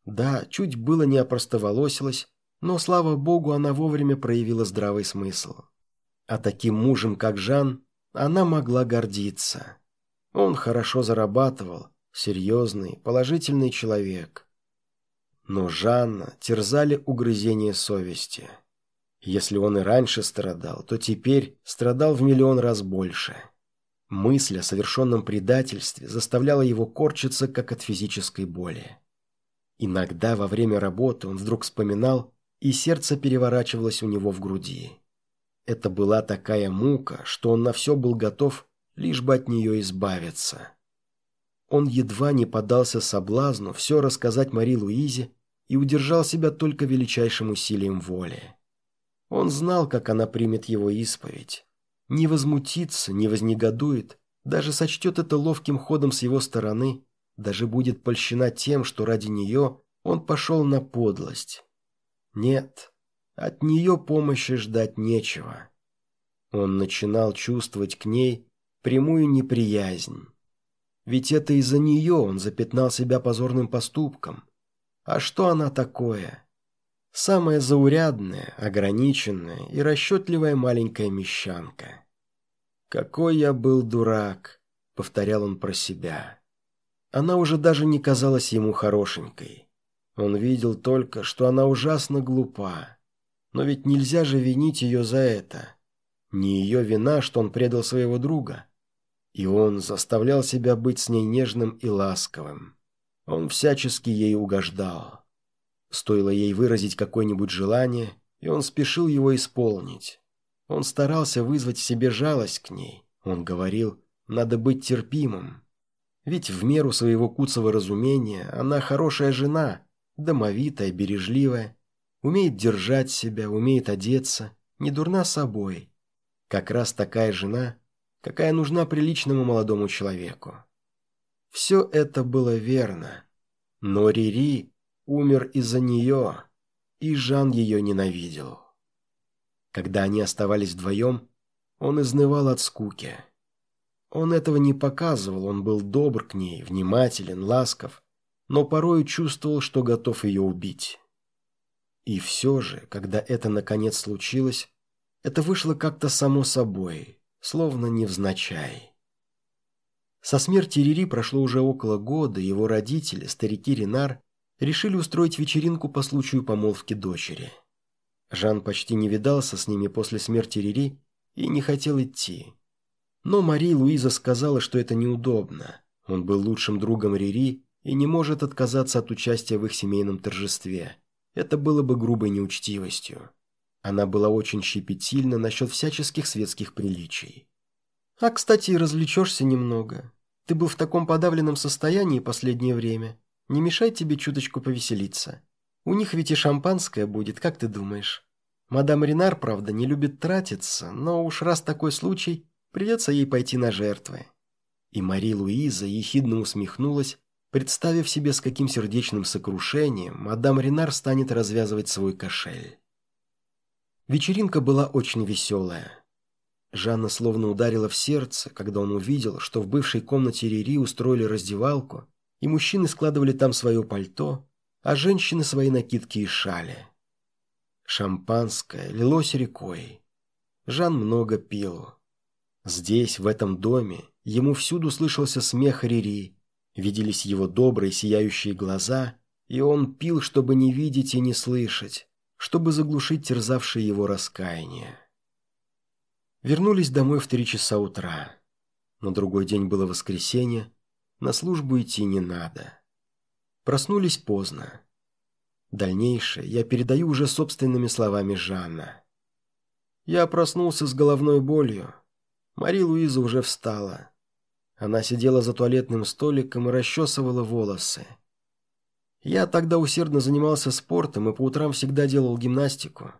Да, чуть было не опростоволосилась, но, слава богу, она вовремя проявила здравый смысл. А таким мужем, как Жан, она могла гордиться. Он хорошо зарабатывал, серьезный, положительный человек. Но Жанна терзали угрызения совести. Если он и раньше страдал, то теперь страдал в миллион раз больше. Мысль о совершенном предательстве заставляла его корчиться, как от физической боли. Иногда во время работы он вдруг вспоминал, и сердце переворачивалось у него в груди. Это была такая мука, что он на все был готов, лишь бы от нее избавиться. Он едва не поддался соблазну все рассказать Мари Луизе и удержал себя только величайшим усилием воли. Он знал, как она примет его исповедь. Не возмутится, не вознегодует, даже сочтет это ловким ходом с его стороны, даже будет польщена тем, что ради нее он пошел на подлость. Нет, от нее помощи ждать нечего. Он начинал чувствовать к ней прямую неприязнь. Ведь это из-за нее он запятнал себя позорным поступком, а что она такое? Самая заурядная, ограниченная и расчетливая маленькая мещанка. «Какой я был дурак!» — повторял он про себя. Она уже даже не казалась ему хорошенькой. Он видел только, что она ужасно глупа. Но ведь нельзя же винить ее за это. Не ее вина, что он предал своего друга. И он заставлял себя быть с ней нежным и ласковым. Он всячески ей угождал. Стоило ей выразить какое-нибудь желание, и он спешил его исполнить. Он старался вызвать в себе жалость к ней. Он говорил, надо быть терпимым. Ведь в меру своего куцого разумения она хорошая жена, домовитая, бережливая, умеет держать себя, умеет одеться, не дурна собой. Как раз такая жена, какая нужна приличному молодому человеку. Все это было верно. Но Рири умер из-за нее, и Жан ее ненавидел. Когда они оставались вдвоем, он изнывал от скуки. Он этого не показывал, он был добр к ней, внимателен, ласков, но порою чувствовал, что готов ее убить. И все же, когда это наконец случилось, это вышло как-то само собой, словно невзначай. Со смерти Рири прошло уже около года, его родители, старики Ренар, решили устроить вечеринку по случаю помолвки дочери. Жан почти не видался с ними после смерти Рири и не хотел идти. Но Мари Луиза сказала, что это неудобно. Он был лучшим другом Рири и не может отказаться от участия в их семейном торжестве. Это было бы грубой неучтивостью. Она была очень щепетильна насчет всяческих светских приличий. «А, кстати, развлечешься немного. Ты был в таком подавленном состоянии последнее время. Не мешай тебе чуточку повеселиться. У них ведь и шампанское будет, как ты думаешь? Мадам Ренар, правда, не любит тратиться, но уж раз такой случай, придется ей пойти на жертвы». И Мари Луиза ехидно усмехнулась, представив себе, с каким сердечным сокрушением мадам Ренар станет развязывать свой кошель. Вечеринка была очень веселая. Жанна словно ударила в сердце, когда он увидел, что в бывшей комнате Рири устроили раздевалку, и мужчины складывали там свое пальто, а женщины свои накидки и шали. Шампанское лилось рекой. Жан много пил. Здесь, в этом доме, ему всюду слышался смех Рири, виделись его добрые сияющие глаза, и он пил, чтобы не видеть и не слышать, чтобы заглушить терзавшее его раскаяние. Вернулись домой в три часа утра. На другой день было воскресенье, на службу идти не надо. Проснулись поздно. Дальнейшее я передаю уже собственными словами Жанна. Я проснулся с головной болью. Мари Луиза уже встала. Она сидела за туалетным столиком и расчесывала волосы. Я тогда усердно занимался спортом и по утрам всегда делал гимнастику.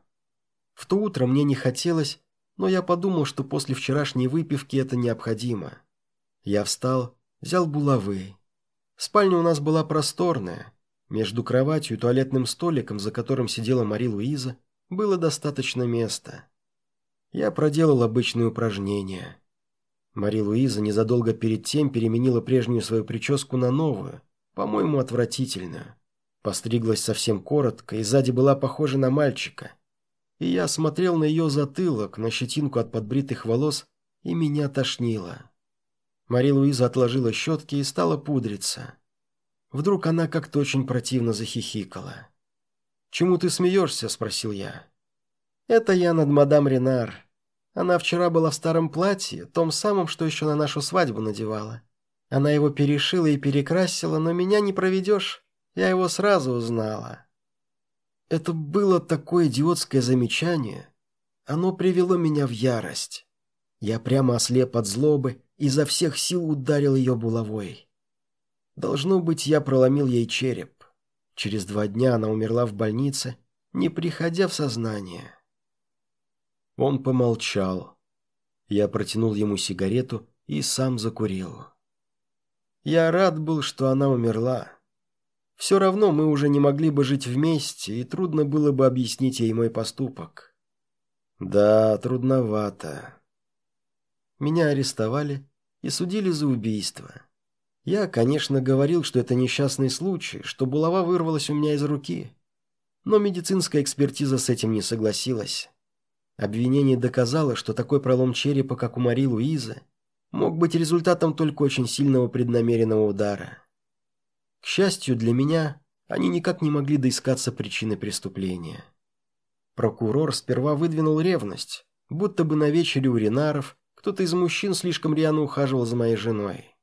В то утро мне не хотелось, но я подумал, что после вчерашней выпивки это необходимо. Я встал, взял булавы. Спальня у нас была просторная. Между кроватью и туалетным столиком, за которым сидела Мари Луиза, было достаточно места. Я проделал обычные упражнения. Мари Луиза незадолго перед тем переменила прежнюю свою прическу на новую, по-моему, отвратительную. Постриглась совсем коротко и сзади была похожа на мальчика. И я смотрел на ее затылок, на щетинку от подбритых волос, и меня тошнило. Мари Луиза отложила щетки и стала пудриться. Вдруг она как-то очень противно захихикала. «Чему ты смеешься?» – спросил я. «Это я над мадам Ренар. Она вчера была в старом платье, том самом, что еще на нашу свадьбу надевала. Она его перешила и перекрасила, но меня не проведешь. Я его сразу узнала». Это было такое идиотское замечание. Оно привело меня в ярость. Я прямо ослеп от злобы и изо всех сил ударил ее булавой. Должно быть, я проломил ей череп. Через два дня она умерла в больнице, не приходя в сознание. Он помолчал. Я протянул ему сигарету и сам закурил. Я рад был, что она умерла. Все равно мы уже не могли бы жить вместе, и трудно было бы объяснить ей мой поступок. Да, трудновато. Меня арестовали и судили за убийство. Я, конечно, говорил, что это несчастный случай, что булава вырвалась у меня из руки. Но медицинская экспертиза с этим не согласилась. Обвинение доказало, что такой пролом черепа, как у Мари Луизы, мог быть результатом только очень сильного преднамеренного удара. К счастью для меня, они никак не могли доискаться причины преступления. Прокурор сперва выдвинул ревность, будто бы на вечере у Ренаров кто-то из мужчин слишком рьяно ухаживал за моей женой.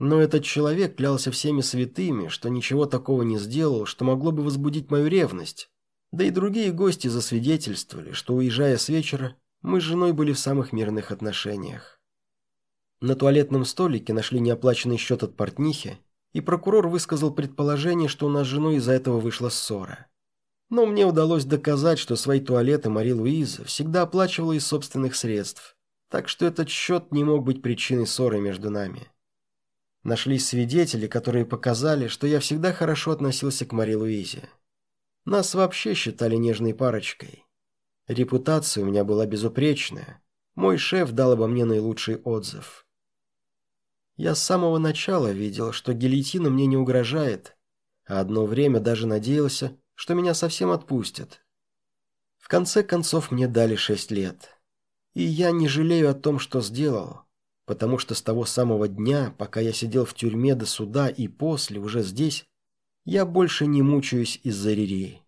Но этот человек клялся всеми святыми, что ничего такого не сделал, что могло бы возбудить мою ревность, да и другие гости засвидетельствовали, что, уезжая с вечера, мы с женой были в самых мирных отношениях. На туалетном столике нашли неоплаченный счет от портнихи, и прокурор высказал предположение, что у нас с женой из-за этого вышла ссора. Но мне удалось доказать, что свои туалеты Мари Луиза всегда оплачивала из собственных средств, так что этот счет не мог быть причиной ссоры между нами. Нашлись свидетели, которые показали, что я всегда хорошо относился к Мари Луизе. Нас вообще считали нежной парочкой. Репутация у меня была безупречная. Мой шеф дал обо мне наилучший отзыв. Я с самого начала видел, что гильотина мне не угрожает, а одно время даже надеялся, что меня совсем отпустят. В конце концов мне дали шесть лет. И я не жалею о том, что сделал, потому что с того самого дня, пока я сидел в тюрьме до суда и после, уже здесь, я больше не мучаюсь из-за Рири.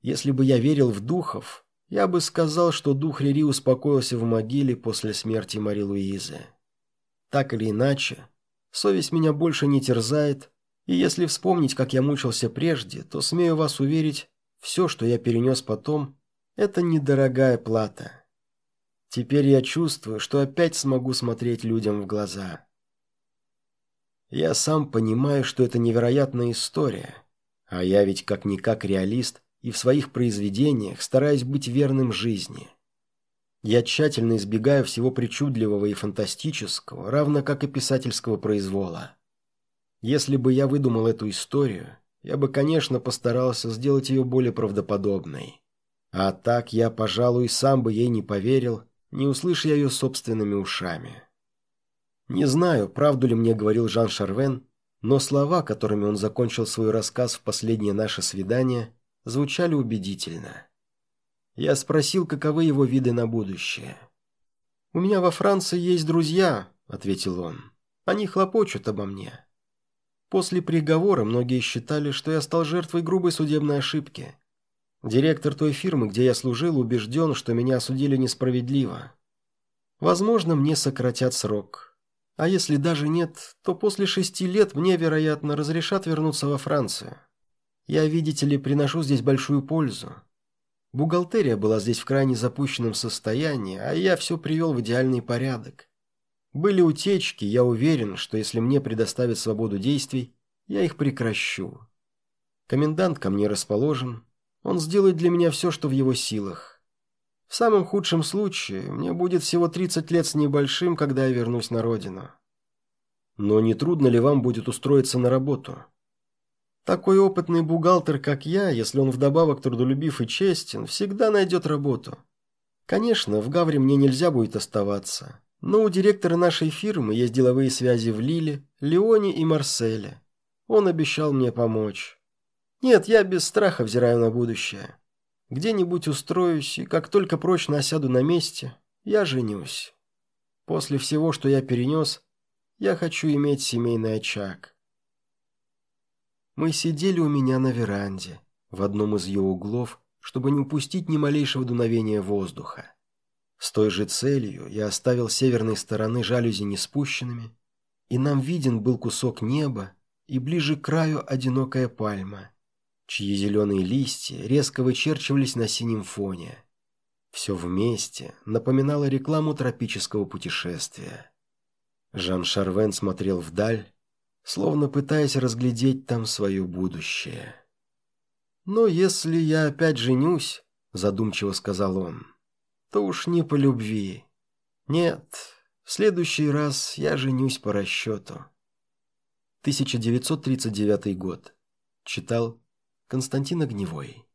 Если бы я верил в духов, я бы сказал, что дух Рири успокоился в могиле после смерти Мари Луизы. Так или иначе, совесть меня больше не терзает, и если вспомнить, как я мучился прежде, то, смею вас уверить, все, что я перенес потом, это недорогая плата. Теперь я чувствую, что опять смогу смотреть людям в глаза. Я сам понимаю, что это невероятная история. А я ведь как-никак реалист и в своих произведениях стараюсь быть верным жизни. Я тщательно избегаю всего причудливого и фантастического, равно как и писательского произвола. Если бы я выдумал эту историю, я бы, конечно, постарался сделать ее более правдоподобной. А так я, пожалуй, сам бы ей не поверил, не услыша я ее собственными ушами. Не знаю, правду ли мне говорил Жан Шарвен, но слова, которыми он закончил свой рассказ в последнее наше свидание, звучали убедительно. Я спросил, каковы его виды на будущее. «У меня во Франции есть друзья», — ответил он. «Они хлопочут обо мне». После приговора многие считали, что я стал жертвой грубой судебной ошибки. Директор той фирмы, где я служил, убежден, что меня осудили несправедливо. Возможно, мне сократят срок. А если даже нет, то после шести лет мне, вероятно, разрешат вернуться во Францию. Я, видите ли, приношу здесь большую пользу. Бухгалтерия была здесь в крайне запущенном состоянии, а я все привел в идеальный порядок. Были утечки, я уверен, что если мне предоставят свободу действий, я их прекращу. Комендант ко мне расположен, он сделает для меня все, что в его силах. В самом худшем случае мне будет всего 30 лет с небольшим, когда я вернусь на родину. Но не трудно ли вам будет устроиться на работу? Такой опытный бухгалтер, как я, если он вдобавок трудолюбив и честен, всегда найдет работу. Конечно, в Гавре мне нельзя будет оставаться. Но у директора нашей фирмы есть деловые связи в Лиле, Леоне и Марселе. Он обещал мне помочь. Нет, я без страха взираю на будущее. Где-нибудь устроюсь, и как только прочно осяду на месте, я женюсь. После всего, что я перенес, я хочу иметь семейный очаг. Мы сидели у меня на веранде, в одном из ее углов, чтобы не упустить ни малейшего дуновения воздуха. С той же целью я оставил северной стороны жалюзи не спущенными, и нам виден был кусок неба и ближе к краю одинокая пальма, чьи зеленые листья резко вычерчивались на синем фоне. Все вместе напоминало рекламу тропического путешествия. Жан Шарвен смотрел вдаль, словно пытаясь разглядеть там свое будущее. «Но если я опять женюсь», — задумчиво сказал он, — то уж не по любви. Нет, в следующий раз я женюсь по расчету. 1939 год. Читал Константин Огневой.